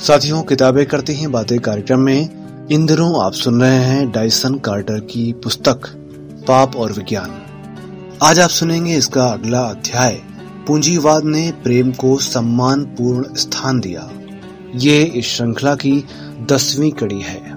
साथियों, किताबें करते हैं, बातें कार्यक्रम में। इन दिनों आप सुन रहे हैं डाइसन कार्टर की पुस्तक, पाप और विज्ञान। आज आप सुनेंगे इसका अगला अध्याय। पूंजीवाद ने प्रेम को सम्मान पूर्ण स्थान दिया। ये इस श्रृंखला की दसवीं कड़ी है।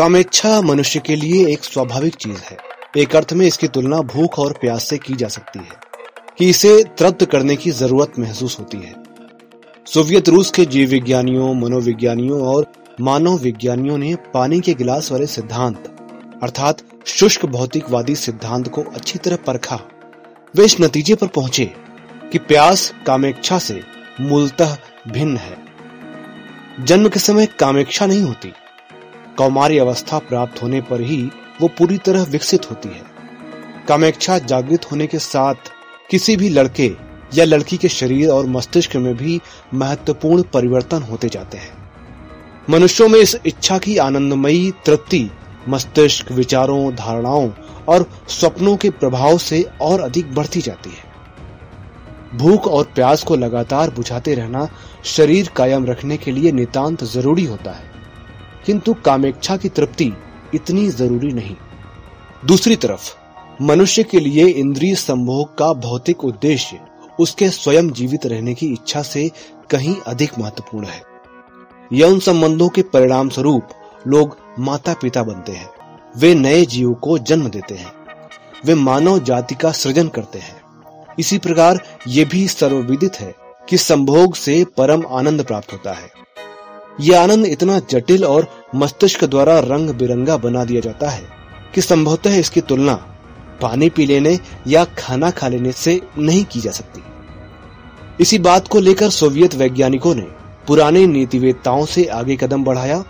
कामेच्छा मनुष्य के लिए एक स्वाभाविक चीज़ है। एक अर्थ में इसकी तुलना भूख और प्यास से की जा सकती है, कि इसे तृप्त करने की ज़रूरत महसूस होती है। सोवियत रूस के जीव विज्ञानियों, मनोविज्ञानियों और मानव विज्ञानियों ने पानी के गिलास वाले सिद्धांत, अर्थात शुष्क भौतिकवादी सिद्धांत को अच्छी तरह परखा। वे इस नतीजे पर पहुँचे कि प्यास कामेक्षा से मूलतः भिन्न है। जन्म के समय कामेक्षा नहीं होती। कौमारी अवस्था प्राप्त होने पर ही वो पूरी तरह विकसित होती है। कामेक्षा जागृत होने के साथ किसी भी लड़के या लड़की के शरीर और मस्तिष्क में भी महत्वपूर्ण परिवर्तन होते जाते हैं। मनुष्यों में इस इच्छा की आनंदमयी तृप्ति मस्तिष्क, विचारों, धारणाओं और स्वप्नों के प्रभाव से और अधिक बढ़ती जाती है। भूख और प्यास को लगातार बुझाते रहना शरीर कायम रखने के लिए नितांत ज़रूरी होता है। किंतु कामेक्षा की तृप्ति इतनी ज़रूरी नहीं। दूसरी तरफ़, मनुष्य के लिए इंद्रिय संभोग का भौतिक उद्देश्य उसके स्वयं जीवित रहने की इच्छा से कहीं अधिक महत्वपूर्ण है। यौन संबंधों के परिणाम स्वरूप लोग माता पिता बनते हैं। वे नए जीव को जन्म देते हैं। वे मानव जाति का सृजन करते हैं। इसी प्रकार ये भी सर्वविदित है कि संभोग से परम आनंद प्राप्त होता है। यह आनंद इतना जटिल और मस्तिष्क द्वारा रंग बिरंगा बना दिया जाता है कि संभवतः इसकी तुलना पानी पी लेने या खाना खा लेने से नहीं की जा सकती। इसी बात को लेकर सोवियत वैज्ञानिकों ने पुराने नीतिवेदताओं से आगे कदम बढ़ाया।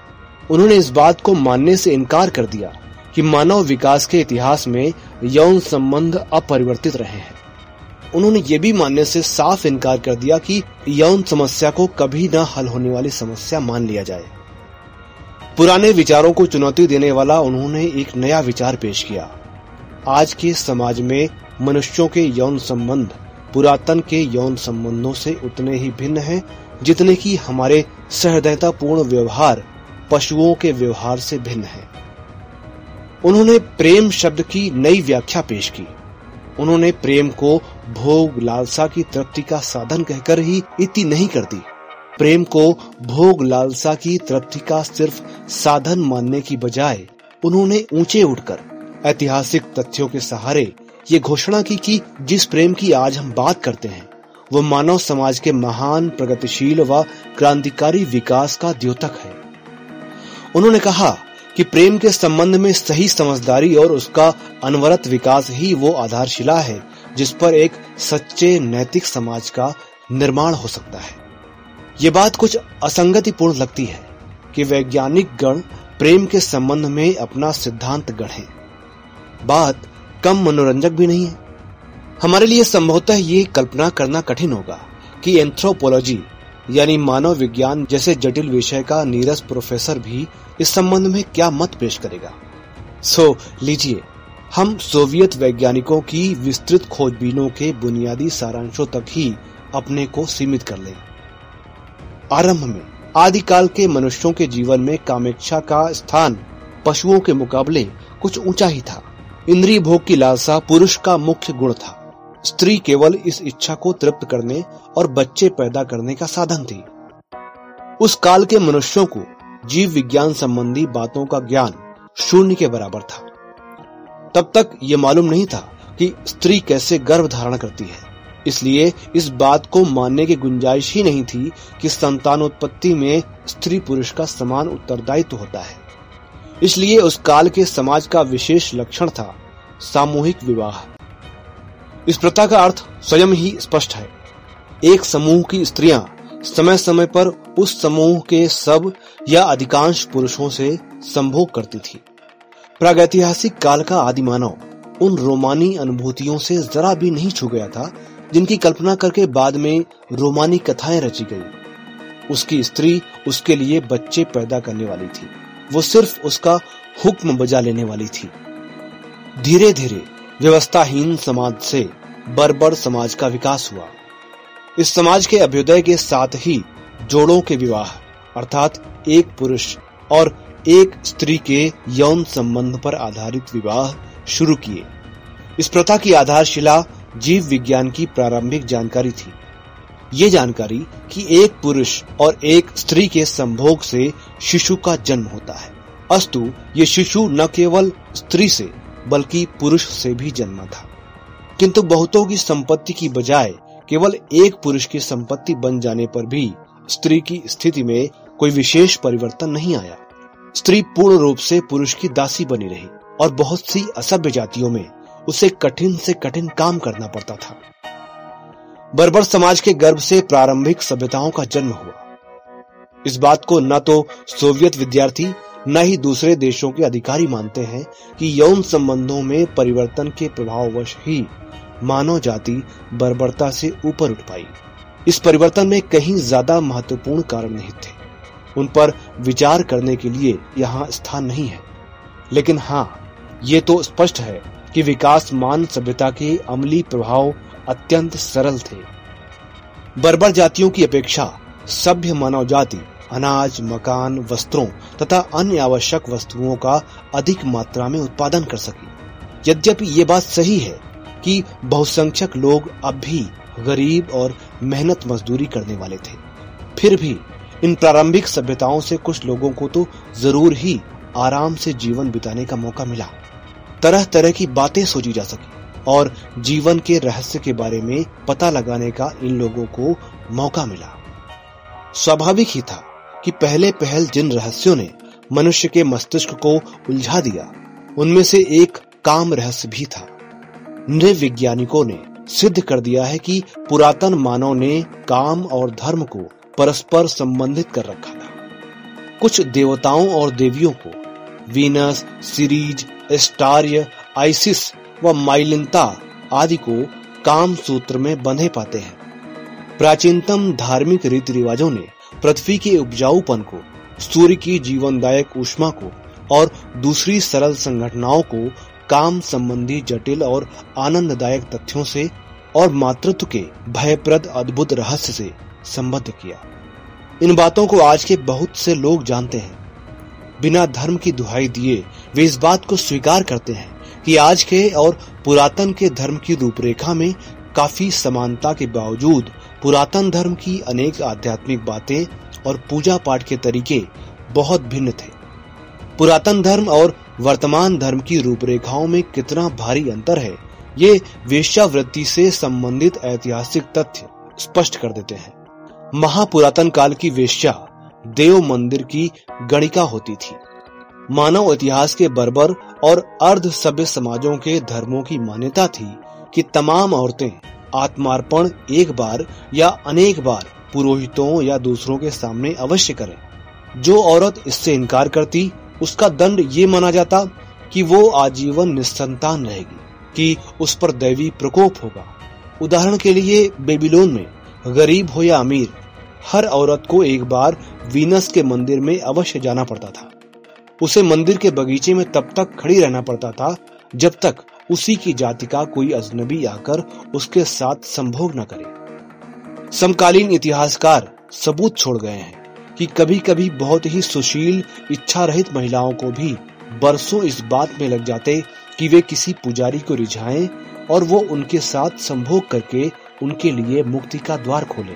उन्होंने इस बात को मानने से इनकार कर दिया कि मानव विकास के इतिहास में यौन संबंध अपरिवर्तित रहे हैं। उन्होंने ये भी मानने से साफ़ इनकार कर दिया कि यौन समस्या को कभी न हल होने वाली समस्या मान लिया जाए। पुराने विचारों को चुनौती देने वाला उन्होंने एक नया विचार पेश किया। आज के समाज में मनुष्यों के यौन संबंध पुरातन के यौन संबंधों से उतने ही भिन्न हैं, जितने कि हमारे सहृदयतापूर्ण व्यवहार, पशुओं के व्यवहार से भिन्न है। उन्होंने प्रेम शब्द की नई व्याख्या पेश की। उन्होंने प्रेम को भोग लालसा की तृप्ति का साधन कहकर ही इति नहीं करती। प्रेम को भोग लालसा की तृप्ति का सिर्फ़ साधन मानने की बजाय उन्होंने ऊँचे उठकर ऐतिहासिक तथ्यों के सहारे ये घोषणा की कि जिस प्रेम की आज हम बात करते हैं वो मानव समाज के महान, प्रगतिशील व क्रांतिकारी विकास का द्योतक है। उन्होंने कहा कि प्रेम के संबंध में सही समझदारी और उसका अनवरत विकास ही वो आधारशिला है जिस पर एक सच्चे नैतिक समाज का निर्माण हो सकता है। ये बात कुछ असंगतिपूर्ण लगती है कि वैज्ञानिक गण प्रेम के संबंध में अपना सिद्धांत गढ़ें। बात कम मनोरंजक भी नहीं है। हमारे लिए संभवतः ये कल्पना करना कठिन होगा कि एंथ्रोपोलॉजी यानी मानव विज्ञान जैसे जटिल विषय का नीरस प्रोफेसर भी इस संबंध में क्या मत पेश करेगा। सो लीजिए हम सोवियत वैज्ञानिकों की विस्तृत खोजबीनों के बुनियादी सारांशों तक ही अपने को सीमित कर लें। आरंभ में, आदिकाल के मनुष्यों के जीवन में कामेक्षा का स्थान पशुओं के मुकाबले कुछ ऊँचा ही था। इंद्रिय भोग की लालसा पुरुष का मुख्य गुण था। स्त्री केवल इस इच्छा को तृप्त करने और बच्चे पैदा करने का साधन थी। उस काल के मनुष्यों को जीव विज्ञान संबंधी बातों का ज्ञान शून्य के बराबर था। तब तक ये मालूम नहीं था कि स्त्री कैसे गर्भ धारण करती है। इसलिए इस बात को मानने की गुंजाइश ही नहीं थी कि संतानोत्पत्ति में स्त्री पुरुष का समान उत्तरदायित्व होता है। इसलिए उस काल के समाज का विशेष लक्षण था सामूहिक विवाह। इस प्रथा का अर्थ स्वयं ही स्पष्ट है। एक समूह की स्त्रियाँ समय समय पर उस समूह के सब या अधिकांश पुरुषों से संभोग करती थी। प्रागैतिहासिक काल का आदि मानव उन रोमानी अनुभूतियों से जरा भी नहीं छू गया था, जिनकी कल्पना करके बाद में रोमानी कथाएँ रची गई। उसकी स्त्री उसके लिए बच्चे पैदा करने वाली थी। वो सिर्फ़ उसका हुक्म बजा लेने वाली थी। धीरे धीरे व्यवस्थाहीन समाज से बर्बर समाज का विकास हुआ। इस समाज के अभ्युदय के साथ ही जोड़ों के विवाह, अर्थात एक पुरुष और एक स्त्री के यौन संबंध पर आधारित विवाह शुरू किए। इस प्रथा की आधारशिला जीव विज्ञान की प्रारंभिक जानकारी थी। ये जानकारी कि एक पुरुष और एक स्त्री के संभोग से शिशु का जन्म होता है। अस्तु, ये शिशु न केवल स्त्री से, बल्कि पुरुष से भी जन्मा था। किंतु बहुतों की संपत्ति की बजाय केवल एक पुरुष की संपत्ति बन जाने पर भी स्त्री की स्थिति में कोई विशेष परिवर्तन नहीं आया। स्त्री पूर्ण रूप से पुरुष की दासी बनी रही और बहुत सी असभ्य जातियों में उसे कठिन से कठिन काम करना पड़ता था। बर्बर समाज के गर्भ से प्रारंभिक सभ्यताओं का जन्म हुआ। इस बात को न तो सोवियत विद्यार्थी, न ही दूसरे देशों के अधिकारी मानते हैं कि यौन संबंधों में परिवर्तन के प्रभाववश ही मानव जाति बर्बरता से ऊपर उठ पाई। इस परिवर्तन में कहीं ज़्यादा महत्वपूर्ण कारण नहीं थे। उन पर विचार करने के लिए यहाँ स्थान नहीं है। लेकिन हाँ ये तो स्पष्ट है कि विकासमान सभ्यता के अमली प्रभाव अत्यंत सरल थे। बर्बर जातियों की अपेक्षा सभ्य मानव जाति, अनाज, मकान, वस्त्रों तथा अन्य आवश्यक वस्तुओं का अधिक मात्रा में उत्पादन कर सकी। यद्यपि ये बात सही है कि बहुसंख्यक लोग अब भी गरीब और मेहनत मजदूरी करने वाले थे। फिर भी इन प्रारंभिक सभ्यताओं से कुछ लोगों को तो ज़रूर ही आराम से जीवन बिताने का मौका मिला। तरह तरह की बातें सोची जा सकी और जीवन के रहस्य के बारे में पता लगाने का इन लोगों को मौका मिला। स्वाभाविक ही था कि पहले पहल जिन रहस्यों ने मनुष्य के मस्तिष्क को उलझा दिया, उनमें से एक काम रहस्य भी था। नृवैज्ञानिकों ने सिद्ध कर दिया है कि पुरातन मानव ने काम और धर्म को परस्पर संबंधित कर रखा था। कुछ देवताओं और देवियों को, वीनस, सीरीज़ स्टार्य आइसिस व माइलिनता आदि को काम सूत्र में बंधे पाते हैं। प्राचीनतम धार्मिक रीति रिवाजों ने पृथ्वी के उपजाऊपन को, सूर्य की जीवनदायक ऊष्मा को और दूसरी सरल संघटनाओं को काम संबंधी जटिल और आनंददायक तथ्यों से और मातृत्व के भयप्रद अद्भुत रहस्य से संबद्ध किया। इन बातों को आज के बहुत से लोग जानते हैं। बिना धर्म की दुहाई दिए वे इस बात को स्वीकार करते हैं कि आज के और पुरातन के धर्म की रूपरेखा में काफ़ी समानता के बावजूद पुरातन धर्म की अनेक आध्यात्मिक बातें और पूजा पाठ के तरीके बहुत भिन्न थे। पुरातन धर्म और वर्तमान धर्म की रूपरेखाओं में कितना भारी अंतर है, ये वेश्यावृत्ति से संबंधित ऐतिहासिक तथ्य स्पष्ट कर देते हैं। महापुरातन काल की वेश्या देव मंदिर की गणिका होती थी। मानव इतिहास के बर्बर और अर्ध सभ्य समाजों के धर्मों की मान्यता थी कि तमाम औरतें आत्मार्पण एक बार या अनेक बार पुरोहितों या दूसरों के सामने अवश्य करें। जो औरत इससे इनकार करती, उसका दंड ये माना जाता कि वो आजीवन निस्संतान रहेगी कि उस पर दैवी प्रकोप होगा। उदाहरण के लिए बेबीलोन में गरीब हो या अमीर, हर औरत को एक बार वीनस के मंदिर में अवश्य जाना पड़ता था। उसे मंदिर के बगीचे में तब तक खड़ी रहना पड़ता था, जब तक उसी की जाति का कोई अजनबी आकर उसके साथ संभोग न करे। समकालीन इतिहासकार सबूत छोड़ गए हैं कि कभी कभी बहुत ही सुशील इच्छा रहित महिलाओं को भी बरसों इस बात में लग जाते कि वे किसी पुजारी को रिझाएँ और वो उनके साथ संभोग करके उनके लिए मुक्ति का द्वार खोले।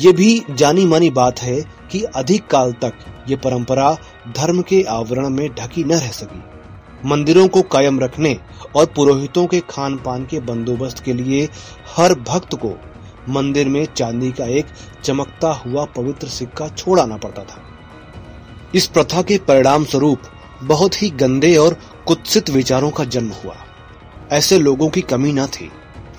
ये भी जानी मानी बात है कि अधिक काल तक ये परंपरा धर्म के आवरण में ढकी न रह सकी। मंदिरों को कायम रखने और पुरोहितों के खान पान के बंदोबस्त के लिए हर भक्त को मंदिर में चांदी का एक चमकता हुआ पवित्र सिक्का छोड़ाना पड़ता था। इस प्रथा के परिणाम स्वरूप बहुत ही गंदे और कुत्सित विचारों का जन्म हुआ। ऐसे लोगों की कमी न थी।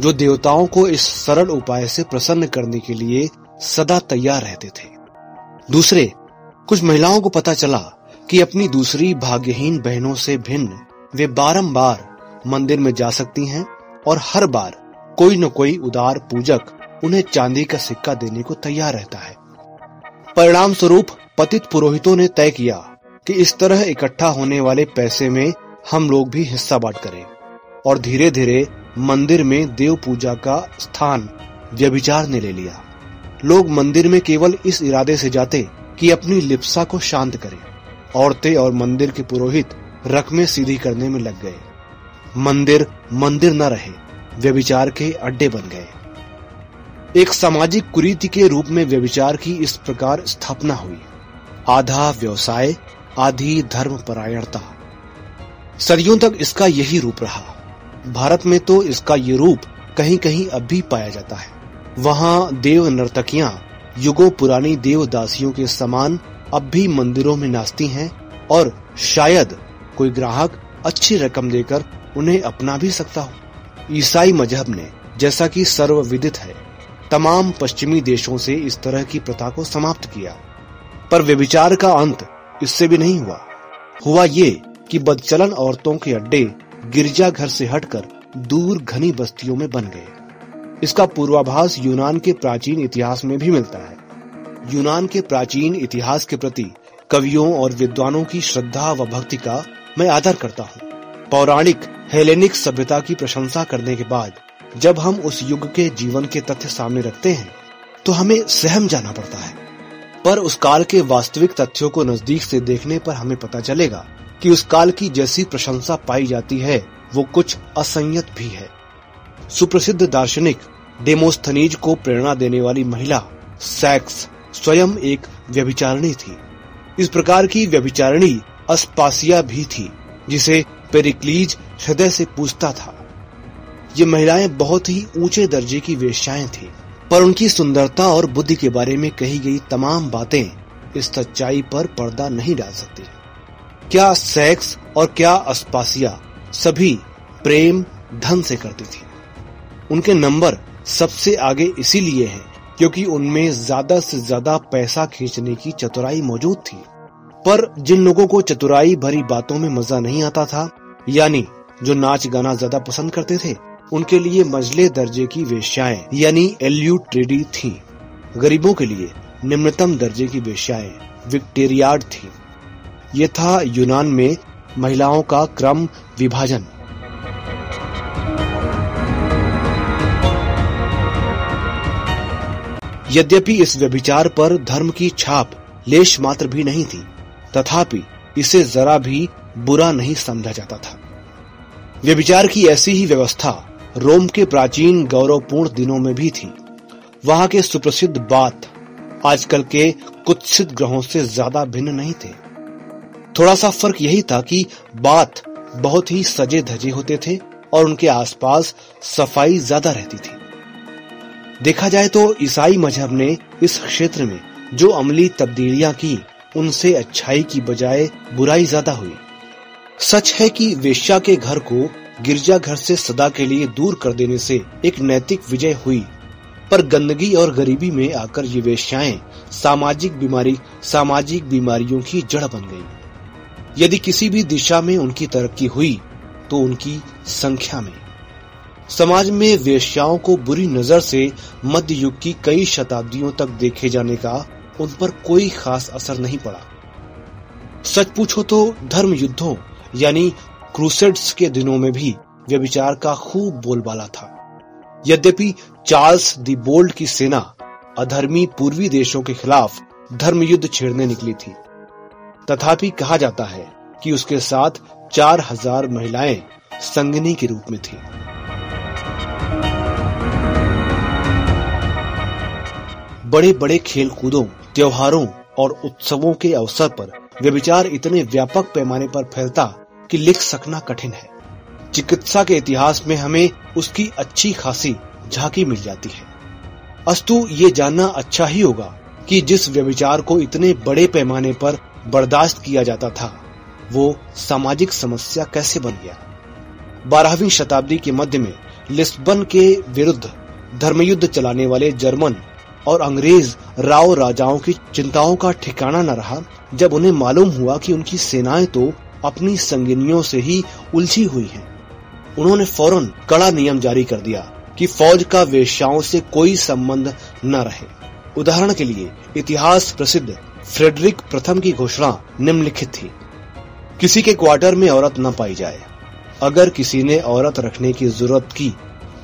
जो देवताओं को इस सरल उपाय से प्रसन्न करने के लिए सदा तैयार रहते थे। दूसरे, कुछ महिलाओं को पता चला कि अपनी दूसरी भाग्यहीन बहनों से भिन्न वे बारंबार मंदिर में जा सकती हैं और हर बार कोई न कोई उदार पूजक उन्हें चांदी का सिक्का देने को तैयार रहता है। परिणाम स्वरूप पतित पुरोहितों ने तय किया कि इस तरह इकट्ठा होने वाले पैसे में हम लोग भी हिस्सा बांट करें और धीरे धीरे मंदिर में देव पूजा का स्थान व्यभिचार ने ले लिया। लोग मंदिर में केवल इस इरादे से जाते कि अपनी लिप्सा को शांत करें। औरतें और मंदिर के पुरोहित रकमें सीधी करने में लग गए। मंदिर मंदिर न रहे, व्यभिचार के अड्डे बन गए। एक सामाजिक कुरीति के रूप में व्यभिचार की इस प्रकार स्थापना हुई। आधा व्यवसाय, आधी धर्म परायणता सदियों तक इसका यही रूप रहा। भारत में तो इसका ये रूप कहीं कहीं अब भी पाया जाता है। वहाँ देव नर्तकियाँ युगो पुरानी देव दासियों के समान अब भी मंदिरों में नाचती हैं और शायद कोई ग्राहक अच्छी रकम देकर उन्हें अपना भी सकता हो। ईसाई मज़हब ने, जैसा कि सर्वविदित है, तमाम पश्चिमी देशों से इस तरह की प्रथा को समाप्त किया। पर व्यभिचार का अंत इससे भी नहीं हुआ। हुआ ये कि बदचलन औरतों के अड्डे गिरजा घर से हटकर दूर घनी बस्तियों में बन गए। इसका पूर्वाभास यूनान के प्राचीन इतिहास में भी मिलता है। यूनान के प्राचीन इतिहास के प्रति कवियों और विद्वानों की श्रद्धा व भक्ति का मैं आदर करता हूँ। पौराणिक हेलेनिक सभ्यता की प्रशंसा करने के बाद जब हम उस युग के जीवन के तथ्य सामने रखते हैं तो हमें सहम जाना पड़ता है। पर उस काल के वास्तविक तथ्यों को नज़दीक से देखने पर हमें पता चलेगा कि उस काल की जैसी प्रशंसा पाई जाती है, वो कुछ असंयत भी है। सुप्रसिद्ध दार्शनिक डेमोस्थनीज को प्रेरणा देने वाली महिला, सैक्स, स्वयं एक व्यभिचारिणी थी। इस प्रकार की व्यभिचारिणी अस्पासिया भी थी, जिसे पेरिक्लीज हृदय से पूछता था। ये महिलाएँ बहुत ही ऊँचे दर्जे की वेश्याएँ थी, पर उनकी सुंदरता और बुद्धि के बारे में कही गई तमाम बातें इस सच्चाई पर पर्दा नहीं डाल सकती। क्या सेक्स और क्या अस्पासिया सभी प्रेम, धन से करती थी। उनके नंबर सबसे आगे इसीलिए हैं क्योंकि उनमें ज़्यादा से ज़्यादा पैसा खींचने की चतुराई मौजूद थी। पर जिन लोगों को चतुराई भरी बातों में मज़ा नहीं आता था, यानी जो नाच गाना ज़्यादा पसंद करते थे, उनके लिए मजले दर्जे की वेश्याएँ, यानी एल्यू ट्रेडी थी। गरीबों के लिए निम्नतम दर्जे की वेश्याएँ विक्टेरियाड थी। ये था यूनान में महिलाओं का क्रम विभाजन। यद्यपि इस व्यभिचार पर धर्म की छाप लेश मात्र भी नहीं थी, तथापि इसे जरा भी बुरा नहीं समझा जाता था। व्यभिचार की ऐसी ही व्यवस्था रोम के प्राचीन गौरवपूर्ण दिनों में भी थी। वहाँ के सुप्रसिद्ध बात आजकल के कुत्सित ग्रहों से ज़्यादा भिन्न नहीं थे। थोड़ा सा फ़र्क यही था कि बात बहुत ही सजे धजे होते थे और उनके आसपास सफ़ाई ज़्यादा रहती थी। देखा जाए तो ईसाई मज़हब ने इस क्षेत्र में जो अमली तब्दीलियाँ की, उनसे अच्छाई की बजाय बुराई ज़्यादा हुई। सच है कि वेश्या के घर को गिरजा घर से सदा के लिए दूर कर देने से एक नैतिक विजय हुई, पर गंदगी और गरीबी में आकर ये वेश्याएँ सामाजिक बीमारी, सामाजिक बीमारियों की जड़ बन गई। यदि किसी भी दिशा में उनकी तरक्की हुई तो उनकी संख्या में। समाज में वेश्याओं को बुरी नज़र से मध्य युग की कई शताब्दियों तक देखे जाने का उन पर कोई खास असर नहीं पड़ा। सच पूछो तो धर्म युद्धों यानी क्रूसेड्स के दिनों में भी व्यभिचार का खूब बोलबाला था। यद्यपि चार्ल्स दी बोल्ड की सेना अधर्मी पूर्वी देशों के खिलाफ धर्म युद्ध छेड़ने निकली थी तथापि कहा जाता है कि उसके साथ चार हज़ार महिलाएँ संगनी के रूप में थी। बड़े बड़े खेल कूदों त्योहारों और उत्सवों के अवसर पर व्यभिचार इतने व्यापक पैमाने पर फैलता कि लिख सकना कठिन है। चिकित्सा के इतिहास में हमें उसकी अच्छी खासी झांकी मिल जाती है। अस्तु, ये जानना अच्छा ही होगा कि जिस व्यभिचार को इतने बड़े पैमाने पर बर्दाश्त किया जाता था। वो सामाजिक समस्या कैसे बन गया? बारहवीं शताब्दी के मध्य में लिस्बन के विरुद्ध धर्मयुद्ध चलाने वाले जर्मन और अंग्रेज़ राव राजाओं की चिंताओं का ठिकाना न रहा, जब उन्हें मालूम हुआ कि उनकी सेनाएँ तो अपनी संगिनियों से ही उलझी हुई हैं। उन्होंने फ़ौरन कड़ा नियम जारी कर दिया कि फौज का वेश्याओं से कोई संबंध न रहे। उदाहरण के लिए इतिहास प्रसिद्ध फ्रेडरिक प्रथम की घोषणा निम्नलिखित थी। किसी के क्वार्टर में औरत न पाई जाए। अगर किसी ने औरत रखने की ज़रूरत की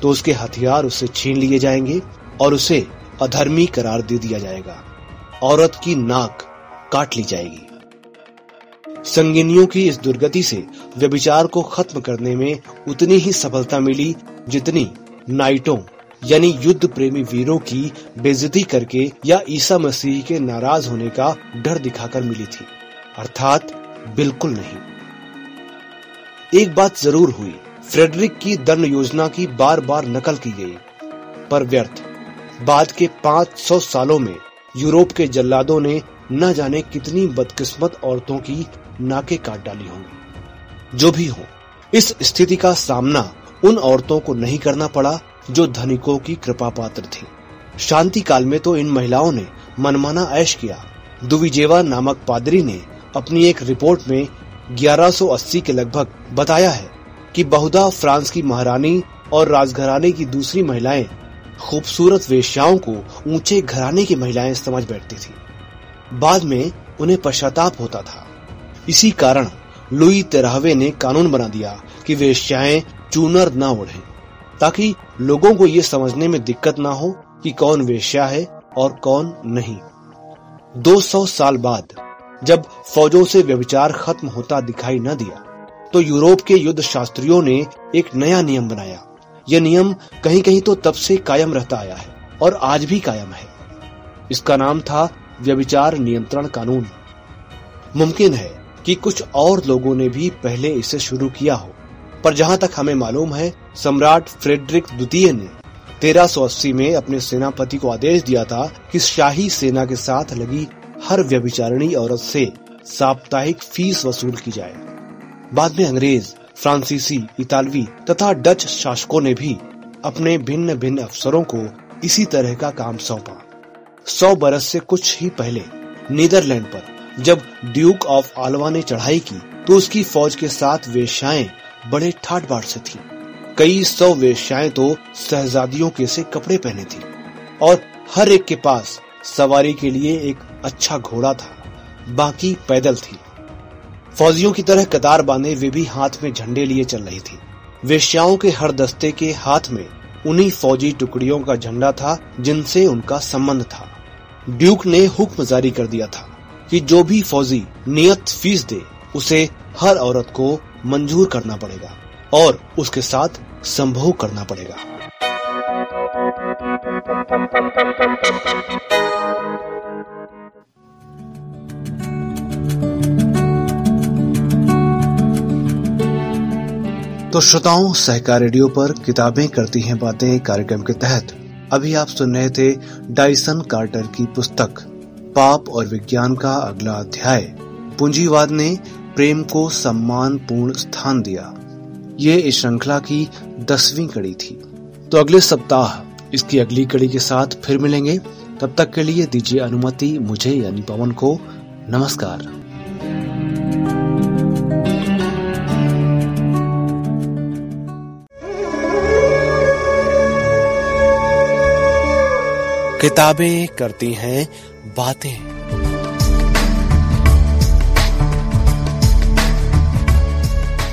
तो उसके हथियार उससे छीन लिए जाएँगे और उसे अधर्मी करार दे दिया जाएगा। औरत की नाक काट ली जाएगी। संगिनियों की इस दुर्गति से व्यभिचार को खत्म करने में उतनी ही सफलता मिली जितनी नाइटों यानी युद्ध प्रेमी वीरों की बेजती करके या ईसा मसीह के नाराज़ होने का डर दिखाकर मिली थी। अर्थात बिल्कुल नहीं। एक बात ज़रूर हुई, फ्रेडरिक की दंड योजना की बार बार नकल की गई। पर व्यर्थ, बाद के 500 सालों में यूरोप के जल्लादों ने न जाने कितनी बदकिस्मत औरतों की नाके काट डाली होंगी। जो भी हो, इस स्थिति का सामना उन औरतों को नहीं करना पड़ा जो धनिकों की कृपा पात्र थी। शांति काल में तो इन महिलाओं ने मनमाना ऐश किया। दुविजेवा नामक पादरी ने अपनी एक रिपोर्ट में 1180 के लगभग बताया है कि बहुधा फ्रांस की महारानी और राजघराने की दूसरी महिलाएँ खूबसूरत वेश्याओं को ऊँचे घराने की महिलाएँ समझ बैठती थी। बाद में उन्हें पश्चाताप होता था। इसी कारण लुई तेरहवे ने कानून बना दिया कि वेश्याएँ चूनर न ओढ़े। ताकि लोगों को ये समझने में दिक्कत ना हो कि कौन वेश्या है और कौन नहीं। 200 साल बाद, जब फौजों से व्यभिचार खत्म होता दिखाई न दिया तो यूरोप के युद्ध शास्त्रियों ने एक नया नियम बनाया। यह नियम कहीं कहीं तो तब से कायम रहता आया है और आज भी कायम है। इसका नाम था व्यभिचार नियंत्रण कानून। मुमकिन है कि कुछ और लोगों ने भी पहले इसे शुरू किया हो। पर जहाँ तक हमें मालूम है, सम्राट फ्रेडरिक द्वितीय ने 1380 में अपने सेनापति को आदेश दिया था कि शाही सेना के साथ लगी हर व्यभिचारिणी औरत से साप्ताहिक फ़ीस वसूल की जाए। बाद में अंग्रेज़, फ्रांसीसी, इतालवी तथा डच शासकों ने भी अपने भिन्न भिन्न अफसरों को इसी तरह का काम सौंपा। सौ बरस से कुछ ही पहले नीदरलैंड पर जब ड्यूक ऑफ़ आलवा ने चढ़ाई की तो उसकी फौज के साथ वेश्याएँ बड़े ठाट बाट से थी। कई सौ वेश्याएँ तो शहजादियों के से कपड़े पहने थी। और हर एक के पास सवारी के लिए एक अच्छा घोड़ा था। बाकी पैदल थी। फौजियों की तरह कतार बांधे वे भी हाथ में झंडे लिए चल रही थी। वेश्याओं के हर दस्ते के हाथ में उन्हीं फौजी टुकड़ियों का झंडा था जिनसे उनका संबंध था। ड्यूक ने हुक्म जारी कर दिया था कि जो भी फौजी नियत फ़ीस दे, उसे हर औरत को मंजूर करना पड़ेगा और उसके साथ संभोग करना पड़ेगा। तो श्रोताओं, सहकार रेडियो पर किताबें करती हैं बातें कार्यक्रम के तहत। अभी आप सुन रहे थे डाइसन कार्टर की पुस्तक, पाप और विज्ञान का अगला अध्याय। पूंजीवाद ने प्रेम को सम्मान पूर्ण स्थान दिया। ये इस श्रृंखला की दसवीं कड़ी थी। तो अगले सप्ताह इसकी अगली कड़ी के साथ फिर मिलेंगे। तब तक के लिए दीजिए अनुमति मुझे यानी पवन को। नमस्कार। किताबें करती हैं, बातें।